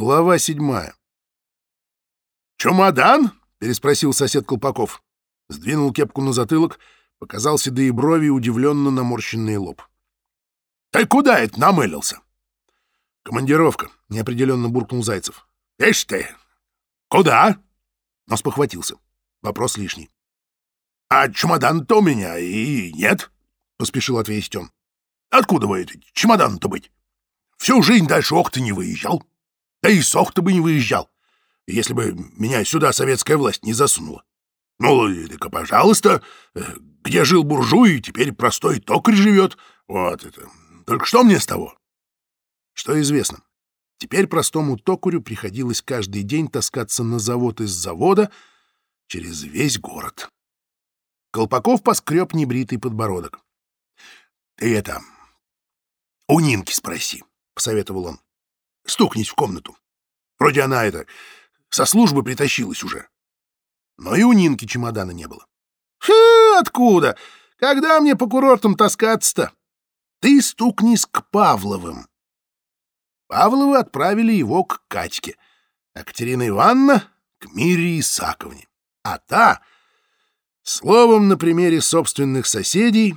Глава седьмая. «Чемодан?» — переспросил сосед Колпаков. Сдвинул кепку на затылок, показал седые брови и удивленно наморщенный лоб. «Ты куда это намылился?» «Командировка», — неопределенно буркнул Зайцев. «Ишь ты! Куда?» Но спохватился. Вопрос лишний. «А чемодан-то у меня и нет», — поспешил ответить он. «Откуда вы это чемодан-то быть? Всю жизнь дальше Охты не выезжал. Да и с Охты бы не выезжал, если бы меня сюда советская власть не засунула. Ну, так пожалуйста, э, где жил буржуй, теперь простой токарь живет. Вот это. Только что мне с того? Что известно. Теперь простому токарю приходилось каждый день таскаться на завод из завода через весь город. Колпаков поскреб небритый подбородок. — Ты это... у Нинки спроси, — посоветовал он. — Стукнись в комнату. Вроде она это... со службы притащилась уже. Но и у Нинки чемодана не было. «Фу, откуда? Когда мне по курортам таскаться-то? Ты стукнись к Павловым». Павловы отправили его к Катьке, а Катерина Ивановна — к Мире Исаковне. А та... Словом, на примере собственных соседей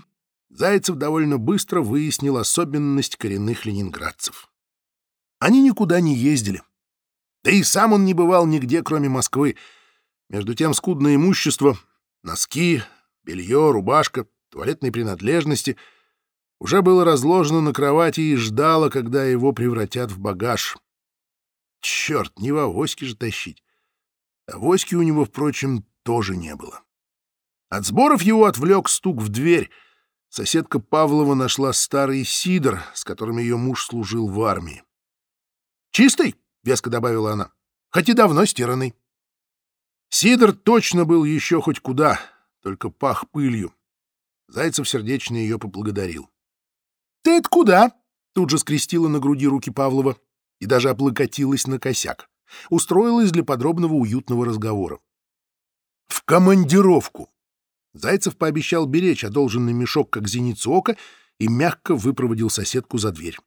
Зайцев довольно быстро выяснил особенность коренных ленинградцев. Они никуда не ездили. Да и сам он не бывал нигде, кроме Москвы, между тем скудное имущество, носки, белье, рубашка, туалетные принадлежности уже было разложено на кровати и ждало, когда его превратят в багаж. Черт, не в авоське же тащить. Авоськи у него, впрочем, тоже не было. От сборов его отвлек стук в дверь. Соседка Павлова нашла старый сидр, с которым ее муж служил в армии. «Чистый?» — веско добавила она. «Хоть и давно стиранный». Сидор точно был еще хоть куда, только пах пылью. Зайцев сердечно ее поблагодарил. — Ты это куда? — тут же скрестила на груди руки Павлова и даже облокотилась на косяк. Устроилась для подробного уютного разговора. — В командировку! Зайцев пообещал беречь одолженный мешок как зеницу ока и мягко выпроводил соседку за дверь.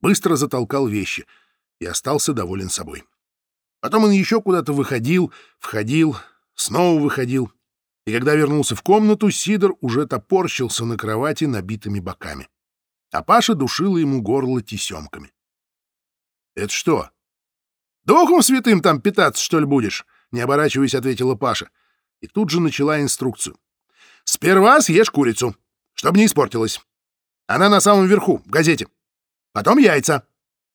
Быстро затолкал вещи и остался доволен собой. Потом он еще куда-то выходил, входил, снова выходил. И когда вернулся в комнату, Сидор уже топорщился на кровати набитыми боками. А Паша душила ему горло тесемками. — Это что? Духом святым там питаться, что ли, будешь? — не оборачиваясь, ответила Паша. И тут же начала инструкцию. — Сперва съешь курицу, чтобы не испортилась. Она на самом верху, в газете. Потом яйца.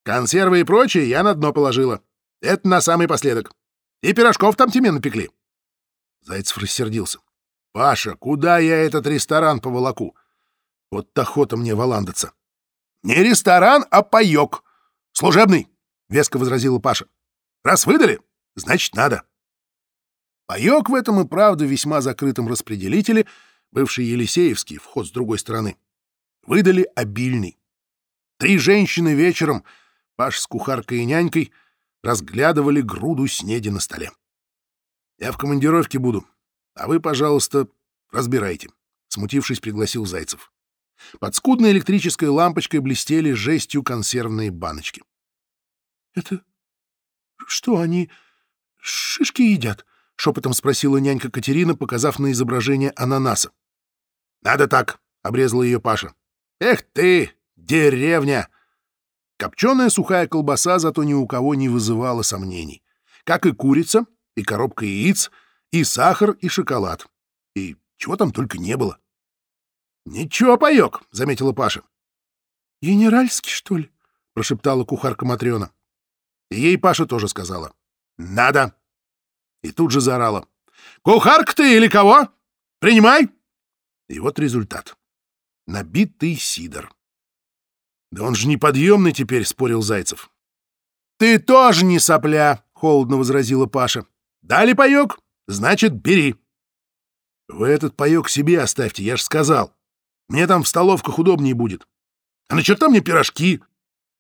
Консервы и прочее я на дно положила. Это на самый последок. И пирожков там тебе напекли. Зайцев рассердился. — Паша, куда я этот ресторан поволоку? Вот охота мне валандаться. — Не ресторан, а паёк. Служебный, — веско возразила Паша. — Раз выдали, значит, надо. Паёк в этом и правда весьма закрытом распределителе, бывший Елисеевский, вход с другой стороны, выдали обильный. Три женщины вечером, Паш с кухаркой и нянькой — разглядывали груду снеди на столе. «Я в командировке буду, а вы, пожалуйста, разбирайте», — смутившись, пригласил Зайцев. Под скудной электрической лампочкой блестели жестью консервные баночки. «Это что, они шишки едят?» — шепотом спросила нянька Катерина, показав на изображение ананаса. «Надо так», — обрезала ее Паша. «Эх ты, деревня! Копченая сухая колбаса зато ни у кого не вызывала сомнений. Как и курица, и коробка яиц, и сахар, и шоколад. И чего там только не было. «Ничего, паёк», — заметила Паша. «Генеральский, что ли?» — прошептала кухарка Матрёна. Ей Паша тоже сказала. «Надо!» И тут же заорала. «Кухарка ты или кого? Принимай!» И вот результат. Набитый сидор. «Да он же неподъемный теперь», — спорил Зайцев. «Ты тоже не сопля», — холодно возразила Паша. «Дали паёк? Значит, бери». «Вы этот паёк себе оставьте, я ж сказал. Мне там в столовках удобнее будет. А на черта мне пирожки?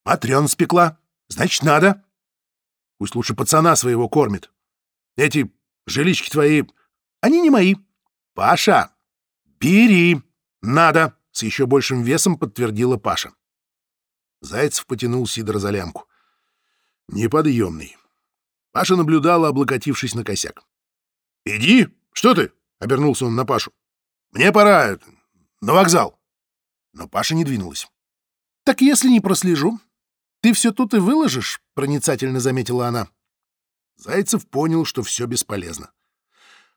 Матрёна спекла. Значит, надо. Пусть лучше пацана своего кормит. Эти жилички твои, они не мои. Паша, бери. Надо, с еще большим весом подтвердила Паша. Зайцев потянул Сидора за лямку. неподъемный. Паша наблюдала, облокотившись на косяк. «Иди! Что ты?» — обернулся он на Пашу. «Мне пора. На вокзал». Но Паша не двинулась. «Так если не прослежу, ты все тут и выложишь?» — проницательно заметила она. Зайцев понял, что все бесполезно.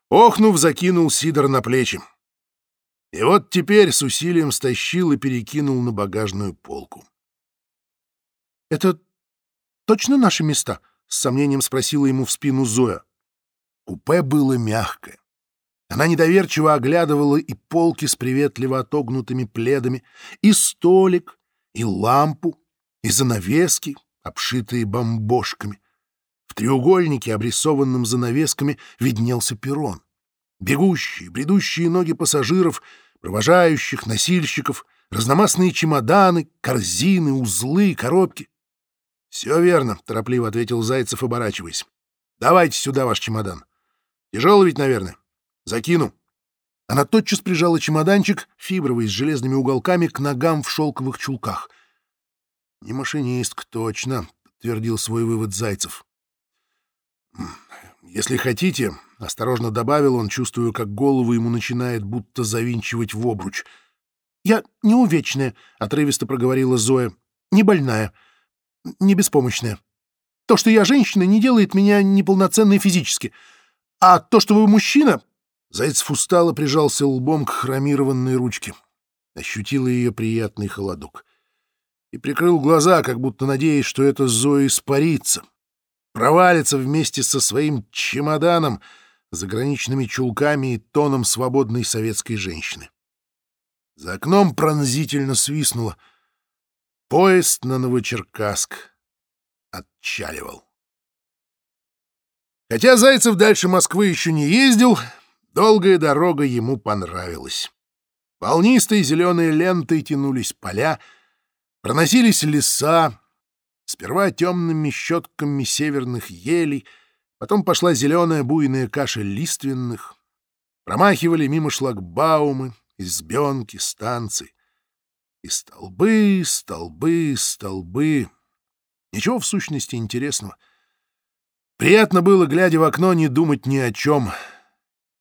Охнув, закинул Сидор на плечи. И вот теперь с усилием стащил и перекинул на багажную полку. «Это точно наши места?» — с сомнением спросила ему в спину Зоя. Купе было мягкое. Она недоверчиво оглядывала и полки с приветливо отогнутыми пледами, и столик, и лампу, и занавески, обшитые бомбошками. В треугольнике, обрисованном занавесками, виднелся перрон. Бегущие, бредущие ноги пассажиров, провожающих, носильщиков, разномастные чемоданы, корзины, узлы, коробки. — Все верно, — торопливо ответил Зайцев, оборачиваясь. — Давайте сюда ваш чемодан. Тяжелый ведь, наверное. Закину. Она тотчас прижала чемоданчик, фибровый, с железными уголками, к ногам в шелковых чулках. — Не машинистка, точно, — подтвердил свой вывод Зайцев. «Если хотите», — осторожно добавил он, чувствуя, как голову ему начинает будто завинчивать в обруч. «Я не увечная», — отрывисто проговорила Зоя. «Не больная, не беспомощная. То, что я женщина, не делает меня неполноценной физически. А то, что вы мужчина...» Зайцев устало прижался лбом к хромированной ручке. Ощутил ее приятный холодок. И прикрыл глаза, как будто надеясь, что это Зоя испарится, провалится вместе со своим чемоданом, заграничными чулками и тоном свободной советской женщины. За окном пронзительно свистнуло. Поезд на Новочеркасск отчаливал. Хотя Зайцев дальше Москвы еще не ездил, долгая дорога ему понравилась. Волнистой зеленой лентой тянулись поля, проносились леса, Сперва темными щетками северных елей, потом пошла зеленая буйная каша лиственных. Промахивали мимо шлагбаумы, избенки, станции. И столбы, столбы, столбы. Ничего в сущности интересного. Приятно было, глядя в окно, не думать ни о чем.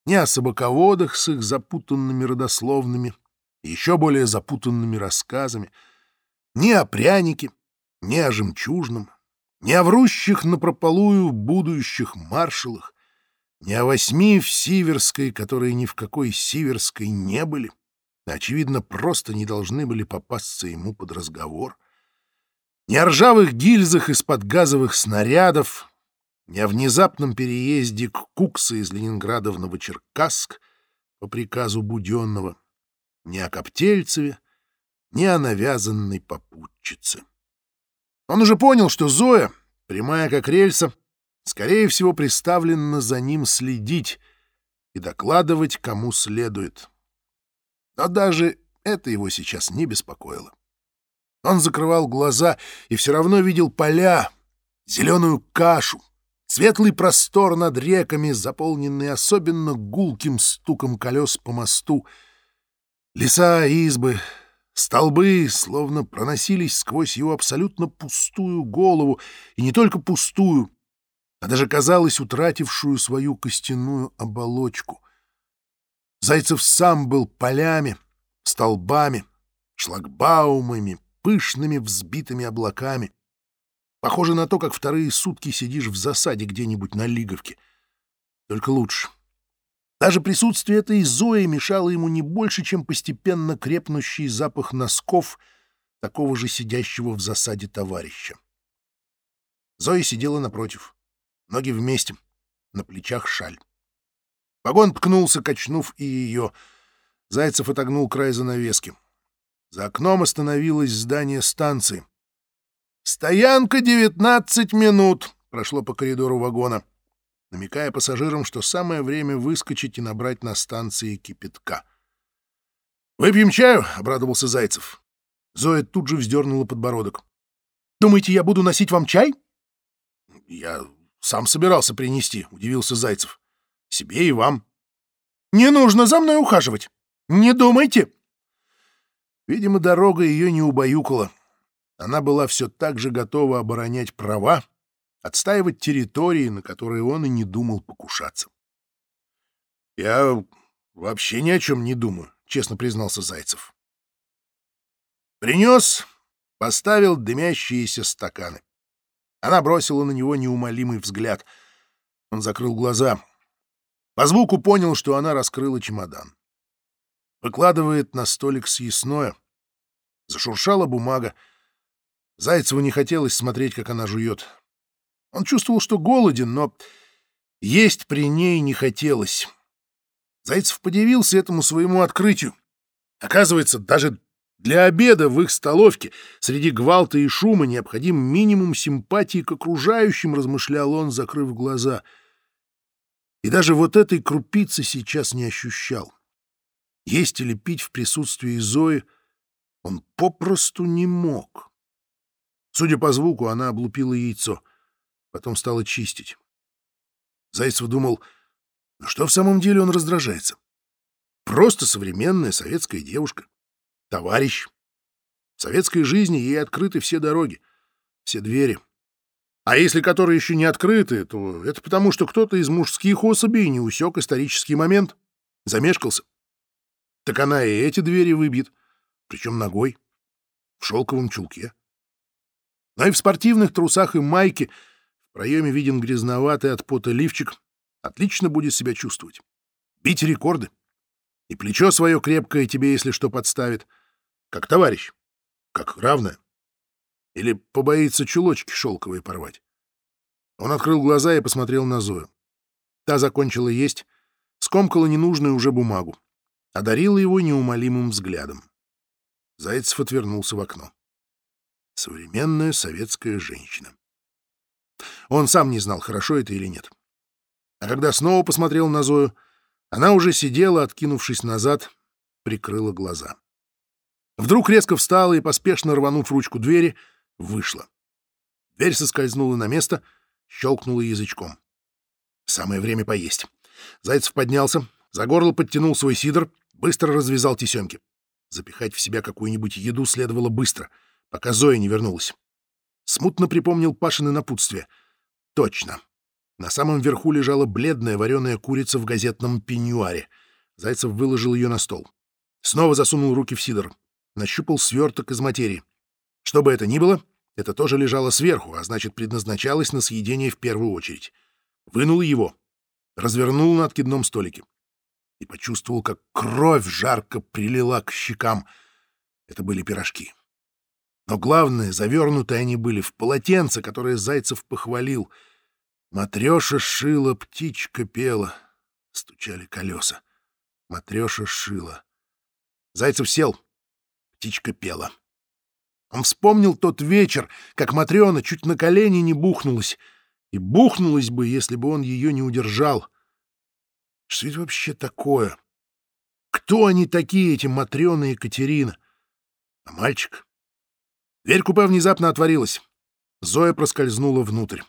Ни о собаководах с их запутанными родословными, еще более запутанными рассказами, ни о прянике, ни о жемчужном, ни о врущих напропалую будущих маршалах, ни о восьми в Сиверской, которые ни в какой Сиверской не были, очевидно, просто не должны были попасться ему под разговор, ни о ржавых гильзах из-под газовых снарядов, ни о внезапном переезде к Кукса из Ленинграда в Новочеркасск по приказу Буденного, ни о Коптельцеве, ни о навязанной попутчице. Он уже понял, что Зоя, прямая как рельса, скорее всего, приставлена за ним следить и докладывать, кому следует. Но даже это его сейчас не беспокоило. Он закрывал глаза и все равно видел поля, зеленую кашу, светлый простор над реками, заполненный особенно гулким стуком колес по мосту, леса, избы, Столбы словно проносились сквозь его абсолютно пустую голову, и не только пустую, а даже, казалось, утратившую свою костяную оболочку. Зайцев сам был полями, столбами, шлагбаумами, пышными взбитыми облаками. Похоже на то, как вторые сутки сидишь в засаде где-нибудь на Лиговке. Только лучше. Даже присутствие этой Зои мешало ему не больше, чем постепенно крепнущий запах носков такого же сидящего в засаде товарища. Зоя сидела напротив, ноги вместе, на плечах шаль. Вагон ткнулся, качнув и ее. Зайцев отогнул край занавески. За окном остановилось здание станции. «Стоянка девятнадцать минут!» — прошло по коридору вагона намекая пассажирам, что самое время выскочить и набрать на станции кипятка. «Выпьем чаю?» — обрадовался Зайцев. Зоя тут же вздернула подбородок. «Думаете, я буду носить вам чай?» «Я сам собирался принести», — удивился Зайцев. «Себе и вам». «Не нужно за мной ухаживать. Не думайте». Видимо, дорога ее не убаюкала. Она была все так же готова оборонять права, отстаивать территории, на которые он и не думал покушаться. «Я вообще ни о чем не думаю», — честно признался Зайцев. Принес, поставил дымящиеся стаканы. Она бросила на него неумолимый взгляд. Он закрыл глаза. По звуку понял, что она раскрыла чемодан. Выкладывает на столик съестное. Зашуршала бумага. Зайцеву не хотелось смотреть, как она жует. Он чувствовал, что голоден, но есть при ней не хотелось. Зайцев подивился этому своему открытию. Оказывается, даже для обеда в их столовке среди гвалта и шума необходим минимум симпатии к окружающим, размышлял он, закрыв глаза. И даже вот этой крупицы сейчас не ощущал. Есть или пить в присутствии Зои он попросту не мог. Судя по звуку, она облупила яйцо, потом стала чистить. Зайцев думал, ну что в самом деле он раздражается? Просто современная советская девушка товарищ. В советской жизни ей открыты все дороги, все двери. А если которые еще не открыты, то это потому, что кто-то из мужских особей не усек исторический момент, замешкался. Так она и эти двери выбьет, причем ногой, в шелковом чулке. Но и в спортивных трусах и майке в проеме виден грязноватый от пота лифчик, отлично будет себя чувствовать. Бить рекорды. И плечо свое крепкое тебе, если что, подставит — как товарищ? Как равное? Или побоится чулочки шелковые порвать? Он открыл глаза и посмотрел на Зою. Та закончила есть, скомкала ненужную уже бумагу, одарила его неумолимым взглядом. Зайцев отвернулся в окно. Современная советская женщина. Он сам не знал, хорошо это или нет. А когда снова посмотрел на Зою, она уже сидела, откинувшись назад, прикрыла глаза. Вдруг резко встала и, поспешно рванув ручку двери, вышла. Дверь соскользнула на место, щелкнула язычком. Самое время поесть. Зайцев поднялся, за горло подтянул свой сидр, быстро развязал тесемки. Запихать в себя какую-нибудь еду следовало быстро, пока Зоя не вернулась. Смутно припомнил Пашины напутствие. Точно. На самом верху лежала бледная вареная курица в газетном пеньюаре. Зайцев выложил ее на стол. Снова засунул руки в сидр нащупал сверток из материи. Что бы это ни было, это тоже лежало сверху, а значит, предназначалось на съедение в первую очередь. Вынул его, развернул на откидном столике и почувствовал, как кровь жарко прилила к щекам. Это были пирожки. Но главное, завернутые они были в полотенце, которое Зайцев похвалил. Матреша шила, птичка пела. Стучали колеса. Матреша шила. Зайцев сел, Птичка пела. Он вспомнил тот вечер, как Матрена чуть на колени не бухнулась. И бухнулась бы, если бы он ее не удержал. Что это вообще такое? Кто они такие, эти Матрена и Катерина? А мальчик? Дверь купе внезапно отворилась. Зоя проскользнула внутрь.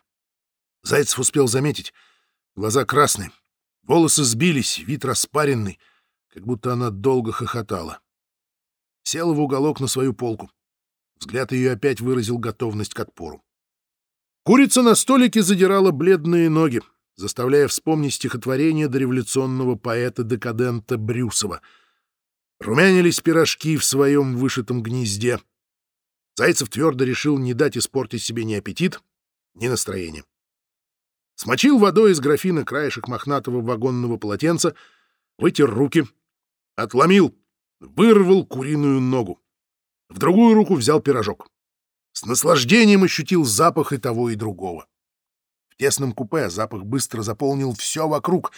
Зайцев успел заметить. Глаза красные, волосы сбились, вид распаренный, как будто она долго хохотала села в уголок на свою полку. Взгляд ее опять выразил готовность к отпору. Курица на столике задирала бледные ноги, заставляя вспомнить стихотворение дореволюционного поэта-декадента Брюсова. Румянились пирожки в своем вышитом гнезде. Зайцев твердо решил не дать испортить себе ни аппетит, ни настроение. Смочил водой из графина краешек мохнатого вагонного полотенца, вытер руки, отломил вырвал куриную ногу. В другую руку взял пирожок. С наслаждением ощутил запах и того, и другого. В тесном купе запах быстро заполнил все вокруг.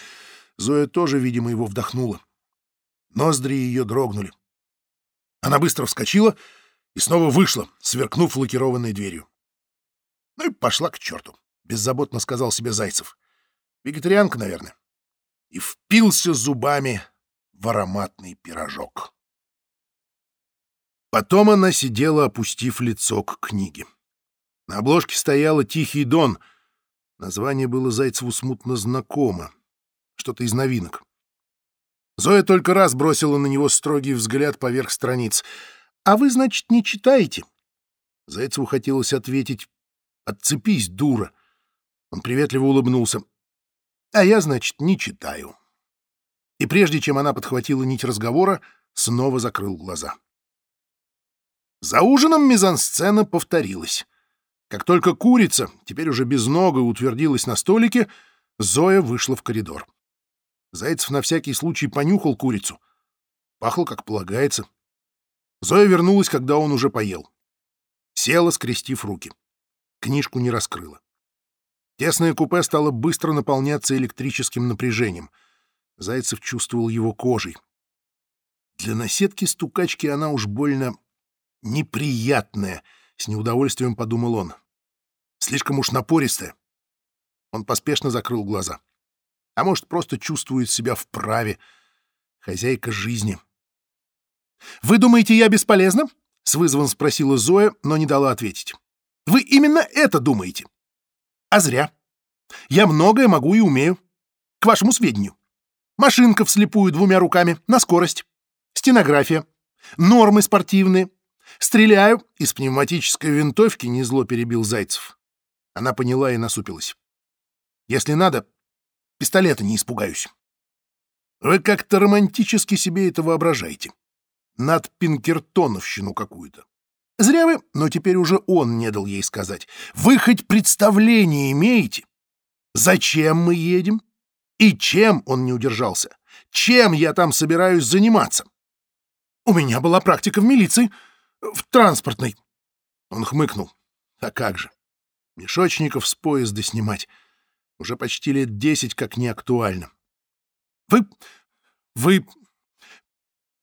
Зоя тоже, видимо, его вдохнула. Ноздри ее дрогнули. Она быстро вскочила и снова вышла, сверкнув лакированной дверью. Ну и пошла к черту, — беззаботно сказал себе Зайцев. Вегетарианка, наверное. И впился зубами в ароматный пирожок. Потом она сидела, опустив лицо к книге. На обложке стояла «Тихий дон». Название было Зайцеву смутно знакомо. Что-то из новинок. Зоя только раз бросила на него строгий взгляд поверх страниц. «А вы, значит, не читаете?» Зайцеву хотелось ответить «Отцепись, дура!» Он приветливо улыбнулся. «А я, значит, не читаю». И прежде чем она подхватила нить разговора, снова закрыл глаза. За ужином мизансцена повторилась. Как только курица, теперь уже без нога, утвердилась на столике, Зоя вышла в коридор. Зайцев на всякий случай понюхал курицу. Пахло, как полагается. Зоя вернулась, когда он уже поел. Села, скрестив руки. Книжку не раскрыла. Тесное купе стало быстро наполняться электрическим напряжением. Зайцев чувствовал его кожей. Для наседки-стукачки она уж больно неприятная, с неудовольствием подумал он. Слишком уж напористая. Он поспешно закрыл глаза. А может, просто чувствует себя вправе. Хозяйка жизни. «Вы думаете, я бесполезна?» — с вызовом спросила Зоя, но не дала ответить. «Вы именно это думаете?» А зря. Я многое могу и умею. К вашему сведению. Машинка вслепую двумя руками, на скорость. Стенография. Нормы спортивные. Стреляю. Из пневматической винтовки незло перебил Зайцев. Она поняла и насупилась. Если надо, пистолета не испугаюсь. Вы как-то романтически себе это воображаете. Над Пинкертоновщину какую-то. Зря вы, но теперь уже он не дал ей сказать. Вы хоть представление имеете? Зачем мы едем? И чем он не удержался? Чем я там собираюсь заниматься? У меня была практика в милиции, в транспортной. Он хмыкнул. А как же? Мешочников с поезда снимать. Уже почти лет десять как не актуально. Вы... вы...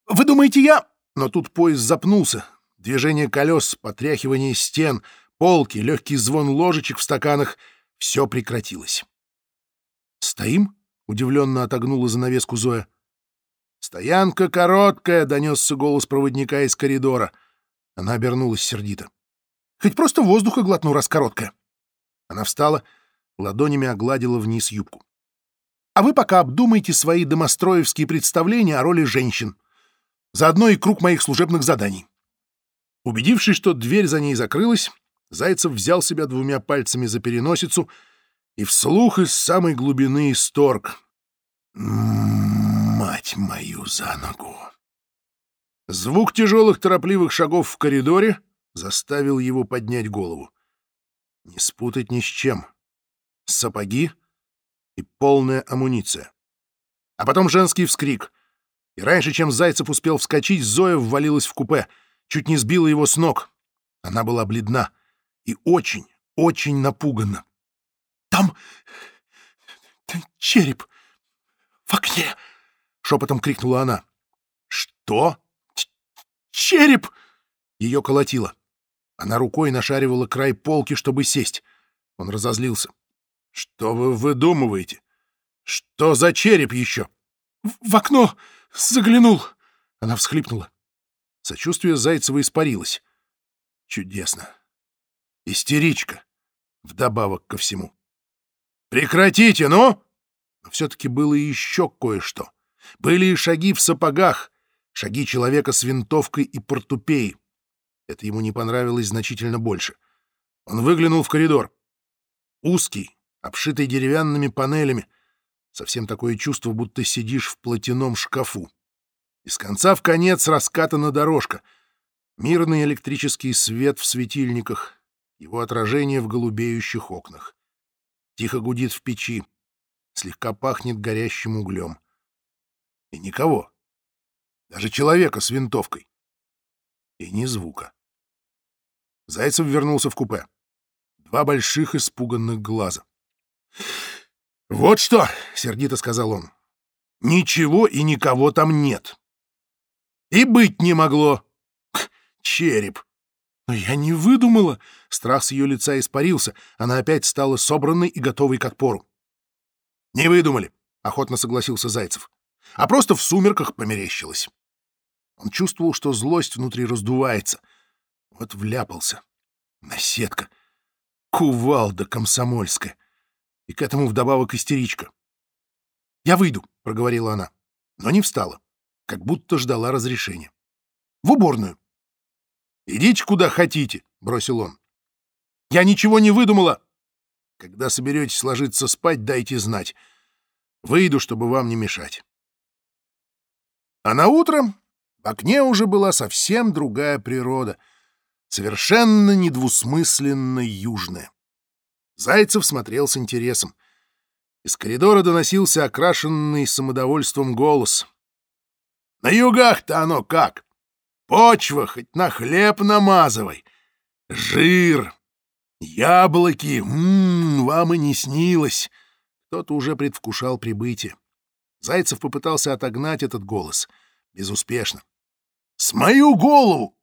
Вы думаете, я... Но тут поезд запнулся, Движение колес, потряхивание стен, полки, легкий звон ложечек в стаканах — все прекратилось. «Стоим?» — удивленно отогнула занавеску Зоя. «Стоянка короткая!» — донесся голос проводника из коридора. Она обернулась сердито. «Хоть просто воздуха глотну, раз короткая!» Она встала, ладонями огладила вниз юбку. «А вы пока обдумайте свои домостроевские представления о роли женщин. Заодно и круг моих служебных заданий. Убедившись, что дверь за ней закрылась, Зайцев взял себя двумя пальцами за переносицу и вслух из самой глубины исторг. «Мать мою за ногу!» Звук тяжелых торопливых шагов в коридоре заставил его поднять голову. Не спутать ни с чем. Сапоги и полная амуниция. А потом женский вскрик. И раньше, чем Зайцев успел вскочить, Зоя ввалилась в купе — чуть не сбила его с ног. Она была бледна и очень, очень напугана. «Там... там череп в окне!» — шепотом крикнула она. «Что? Череп!» Ее колотило. Она рукой нашаривала край полки, чтобы сесть. Он разозлился. «Что вы выдумываете? Что за череп еще?» «В окно заглянул!» Она всхлипнула. Сочувствие Зайцева испарилось. Чудесно. Истеричка. Вдобавок ко всему. «Прекратите, ну!» Но все-таки было еще кое-что. Были и шаги в сапогах, шаги человека с винтовкой и портупеей. Это ему не понравилось значительно больше. Он выглянул в коридор. Узкий, обшитый деревянными панелями. Совсем такое чувство, будто сидишь в платяном шкафу. Из конца в конец раскатана дорожка. Мирный электрический свет в светильниках, его отражение в голубеющих окнах. Тихо гудит в печи, слегка пахнет горящим углем. И никого. Даже человека с винтовкой. И ни звука. Зайцев вернулся в купе. Два больших испуганных глаза. «Вот что!» — сердито сказал он. «Ничего и никого там нет. И быть не могло. Череп. Но я не выдумала. Страх с ее лица испарился. Она опять стала собранной и готовой к отпору. Не выдумали, охотно согласился Зайцев. А просто в сумерках померещилось. Он чувствовал, что злость внутри раздувается. Вот вляпался. Наседка. Кувалда комсомольская. И к этому вдобавок истеричка. «Я выйду», — проговорила она, но не встала как будто ждала разрешения. «В уборную». «Идите куда хотите», — бросил он. «Я ничего не выдумала». Когда соберетесь ложиться спать, дайте знать. Выйду, чтобы вам не мешать. А на утро в окне уже была совсем другая природа, совершенно недвусмысленно южная. Зайцев смотрел с интересом. Из коридора доносился окрашенный самодовольством голос. «На югах-то оно как? Почва хоть на хлеб намазывай. Жир, яблоки, м -м, вам и не снилось». Кто-то уже предвкушал прибытие. Зайцев попытался отогнать этот голос. Безуспешно. «С мою голову!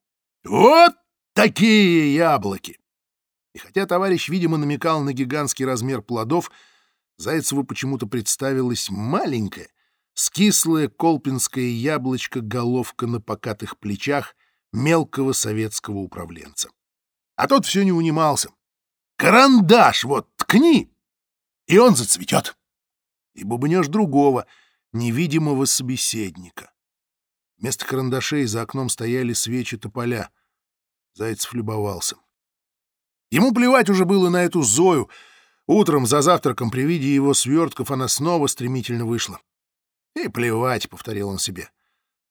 Вот такие яблоки!» И хотя товарищ, видимо, намекал на гигантский размер плодов, Зайцеву почему-то представилась маленькая, скислое колпинское яблочко-головка на покатых плечах мелкого советского управленца. А тот все не унимался. «Карандаш вот ткни, и он зацветет!» И бубнешь другого — невидимого собеседника. Вместо карандашей за окном стояли свечи тополя. Зайцев любовался. Ему плевать уже было на эту Зою. Утром за завтраком при виде его свертков она снова стремительно вышла. «И плевать», — повторил он себе.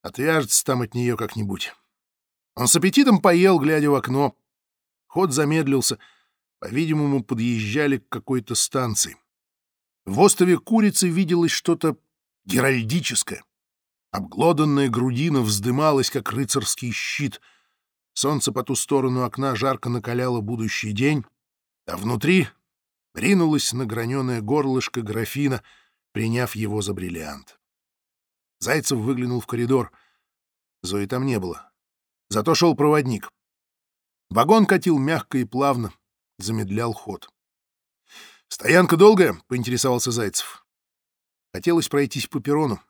«Отвяжется там от нее как-нибудь». Он с аппетитом поел, глядя в окно. Ход замедлился. По-видимому, подъезжали к какой-то станции. В острове курицы виделось что-то геральдическое. Обглоданная грудина вздымалась, как рыцарский щит. Солнце по ту сторону окна жарко накаляло будущий день, а внутри ринулось на граненое горлышко графина, приняв его за бриллиант. Зайцев выглянул в коридор. Зои там не было. Зато шел проводник. Вагон катил мягко и плавно, замедлял ход. «Стоянка долгая?» — поинтересовался Зайцев. Хотелось пройтись по перрону,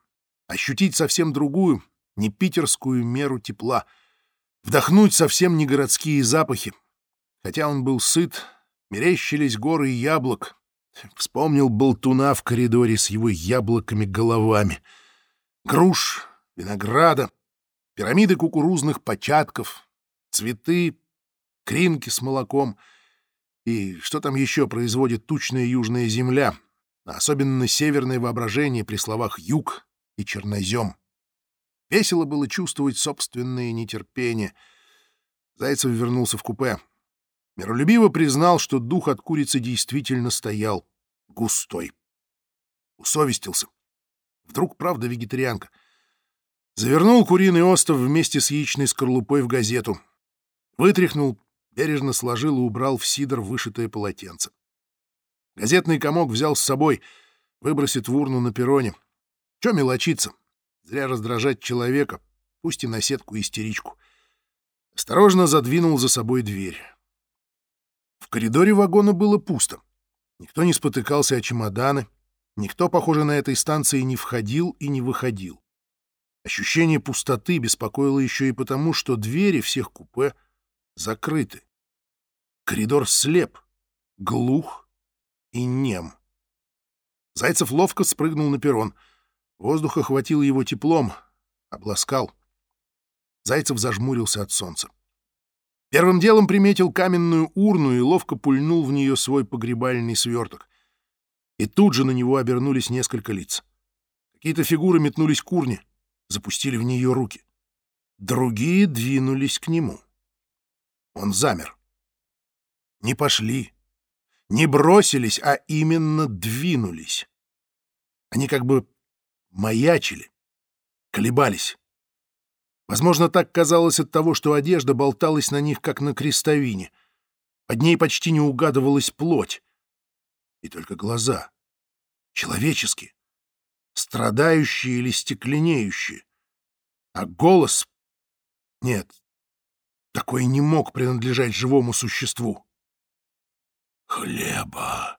ощутить совсем другую, не питерскую меру тепла, вдохнуть совсем не городские запахи. Хотя он был сыт, мерещились горы и яблок. Вспомнил болтуна в коридоре с его яблоками-головами. Груш, винограда, пирамиды кукурузных початков, цветы, кринки с молоком и что там еще производит тучная южная земля — особенно северное воображение при словах «юг» и «чернозем». Весело было чувствовать собственное нетерпение. Зайцев вернулся в купе. Миролюбиво признал, что дух от курицы действительно стоял густой. Усовестился. Вдруг правда вегетарианка. Завернул куриный остов вместе с яичной скорлупой в газету. Вытряхнул, бережно сложил и убрал в сидор вышитое полотенце. Газетный комок взял с собой, выбросит в урну на перроне. Че мелочиться? Зря раздражать человека, пусть и на сетку истеричку. Осторожно задвинул за собой дверь. В коридоре вагона было пусто. Никто не спотыкался о чемоданы, никто, похоже, на этой станции не входил и не выходил. Ощущение пустоты беспокоило еще и потому, что двери всех купе закрыты. Коридор слеп, глух и нем. Зайцев ловко спрыгнул на перрон. Воздух охватил его теплом, обласкал. Зайцев зажмурился от солнца. Первым делом приметил каменную урну и ловко пульнул в нее свой погребальный сверток. И тут же на него обернулись несколько лиц. Какие-то фигуры метнулись к урне, запустили в нее руки. Другие двинулись к нему. Он замер. Не пошли, не бросились, а именно двинулись. Они как бы маячили, колебались. Возможно, так казалось от того, что одежда болталась на них, как на крестовине. Под ней почти не угадывалась плоть. И только глаза. Человеческие. Страдающие или стекленеющие. А голос... Нет, такой не мог принадлежать живому существу. Хлеба.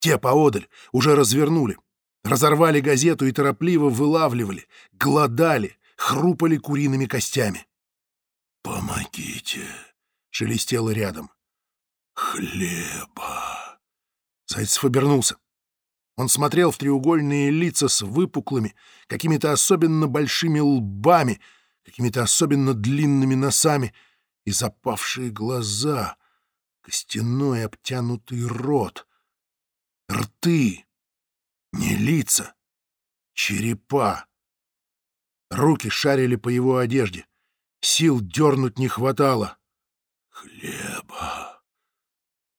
Те поодаль уже развернули, разорвали газету и торопливо вылавливали, голодали, хрупали куриными костями. «Помогите!» — шелестело рядом. «Хлеба!» Зайцев обернулся. Он смотрел в треугольные лица с выпуклыми, какими-то особенно большими лбами, какими-то особенно длинными носами и запавшие глаза — Костяной обтянутый рот. Рты. Не лица. Черепа. Руки шарили по его одежде. Сил дернуть не хватало. «Хлеба!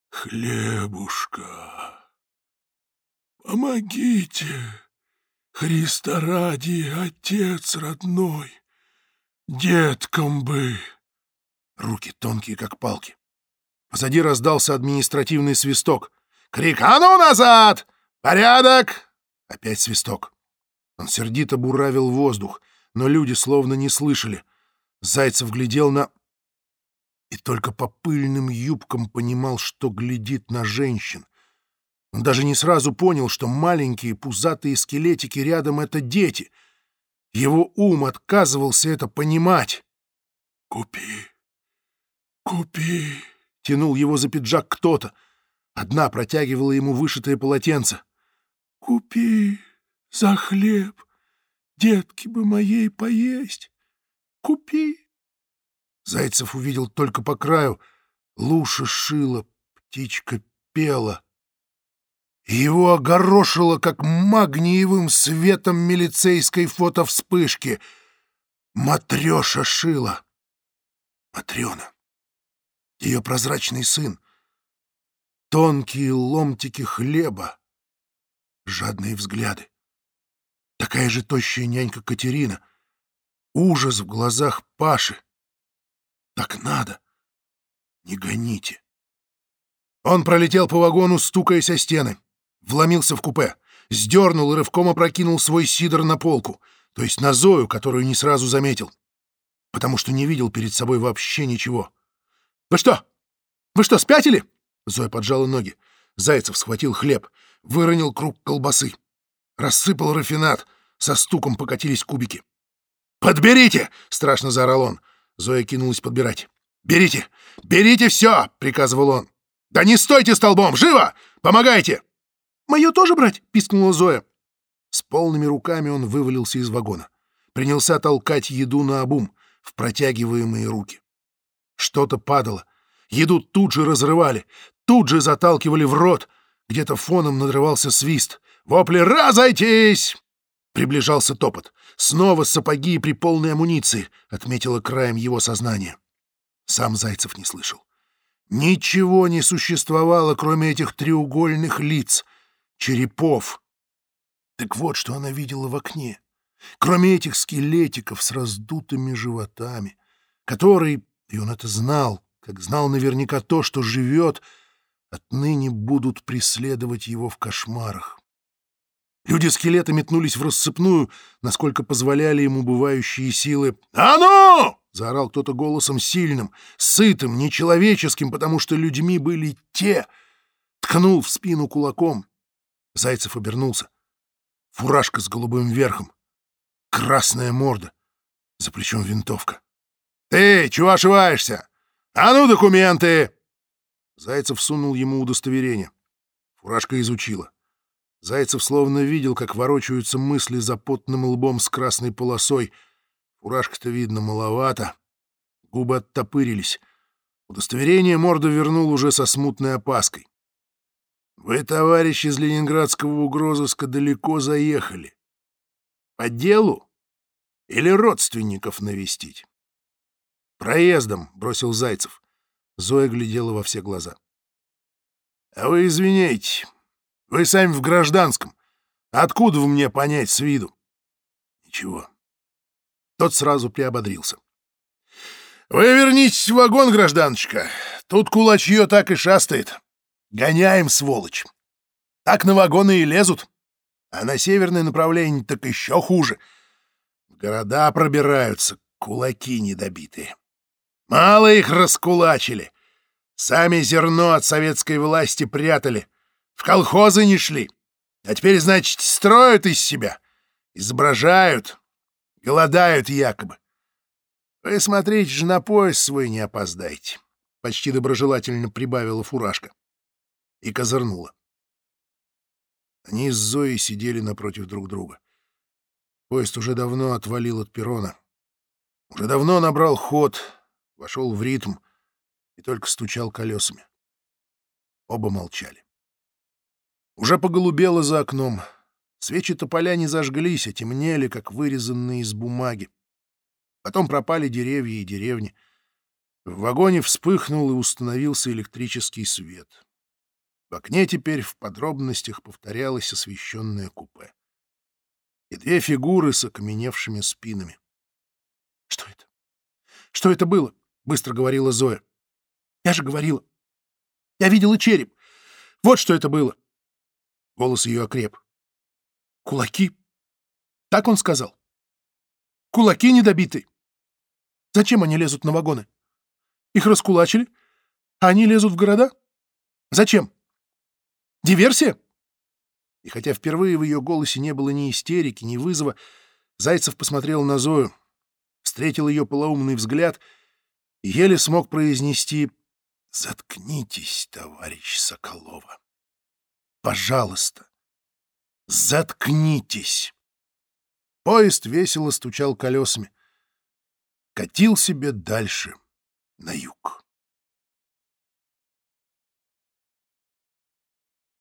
Хлебушка! Помогите! Христа ради, отец родной! Деткам бы!» Руки тонкие, как палки. Позади раздался административный свисток. Крик «А ну назад! Порядок!» Опять свисток. Он сердито буравил воздух, но люди словно не слышали. Зайцев глядел на... И только по пыльным юбкам понимал, что глядит на женщин. Он даже не сразу понял, что маленькие пузатые скелетики рядом — это дети. Его ум отказывался это понимать. «Купи, купи!» — тянул его за пиджак кто-то. Одна протягивала ему вышитое полотенце. «Купи за хлеб, детки бы моей поесть. Купи!» Зайцев увидел только по краю. Луша шила, птичка пела. Его огорошило, как магниевым светом милицейской фотовспышки. Матрёша шила. Матрёна. Ее прозрачный сын. Тонкие ломтики хлеба. Жадные взгляды. Такая же тощая нянька Катерина. Ужас в глазах Паши. Так надо. Не гоните. Он пролетел по вагону, стукаясь о стены вломился в купе, сдернул и рывком опрокинул свой сидор на полку, то есть на Зою, которую не сразу заметил, потому что не видел перед собой вообще ничего. «Вы что? Вы что, спятили?» Зоя поджала ноги. Зайцев схватил хлеб, выронил круг колбасы. Рассыпал рафинат, со стуком покатились кубики. «Подберите!» — страшно заорал он. Зоя кинулась подбирать. «Берите! Берите все!» — приказывал он. «Да не стойте столбом! Живо! Помогайте!» «Мое тоже брать?» — пискнула Зоя. С полными руками он вывалился из вагона. Принялся толкать еду на обум в протягиваемые руки. Что-то падало. Еду тут же разрывали, тут же заталкивали в рот. Где-то фоном надрывался свист. Вопли «Разойтись!» Приближался топот. Снова сапоги при полной амуниции, отметила краем его сознания. Сам Зайцев не слышал. Ничего не существовало, кроме этих треугольных лиц — черепов. Так вот, что она видела в окне. Кроме этих скелетиков с раздутыми животами, которые, и он это знал, как знал наверняка то, что живет, отныне будут преследовать его в кошмарах. Люди-скелеты метнулись в рассыпную, насколько позволяли ему бывающие силы. «А ну!» — заорал кто-то голосом сильным, сытым, нечеловеческим, потому что людьми были те. Ткнул в спину кулаком. Зайцев обернулся. Фуражка с голубым верхом. Красная морда. За плечом винтовка. «Ты чего ошиваешься? А ну, документы!» Зайцев сунул ему удостоверение. Фуражка изучила. Зайцев словно видел, как ворочаются мысли за потным лбом с красной полосой. Фуражка-то, видно, маловато. Губы оттопырились. Удостоверение морда вернул уже со смутной опаской. Вы, товарищ из ленинградского угрозыска, далеко заехали. По делу? Или родственников навестить? Проездом, — бросил Зайцев. Зоя глядела во все глаза. А вы извиняйте, вы сами в гражданском. Откуда вы мне понять с виду? Ничего. Тот сразу приободрился. Вы вернитесь в вагон, гражданочка. Тут кулачье так и шастает. Гоняем, сволочь. Так на вагоны и лезут. А на северное направление так еще хуже. В города пробираются, кулаки недобитые. Мало их раскулачили. Сами зерно от советской власти прятали. В колхозы не шли. А теперь, значит, строят из себя. Изображают. Голодают якобы. Вы смотрите же на пояс свой не опоздайте. Почти доброжелательно прибавила фуражка и козырнула. Они с Зоей сидели напротив друг друга. Поезд уже давно отвалил от перрона. Уже давно набрал ход, вошел в ритм и только стучал колесами. Оба молчали. Уже поголубело за окном. Свечи тополя не зажглись, а темнели, как вырезанные из бумаги. Потом пропали деревья и деревни. В вагоне вспыхнул и установился электрический свет. В окне теперь в подробностях повторялось освещенное купе. И две фигуры с окаменевшими спинами. — Что это? Что это было? — быстро говорила Зоя. — Я же говорила. Я видела череп. Вот что это было. Голос ее окреп. — Кулаки? Так он сказал. — Кулаки недобитые. Зачем они лезут на вагоны? Их раскулачили, а они лезут в города? Зачем? Диверсия? И хотя впервые в ее голосе не было ни истерики, ни вызова, Зайцев посмотрел на Зою, встретил ее полоумный взгляд еле смог произнести «Заткнитесь, товарищ Соколова! Пожалуйста, заткнитесь!» Поезд весело стучал колесами. Катил себе дальше на юг.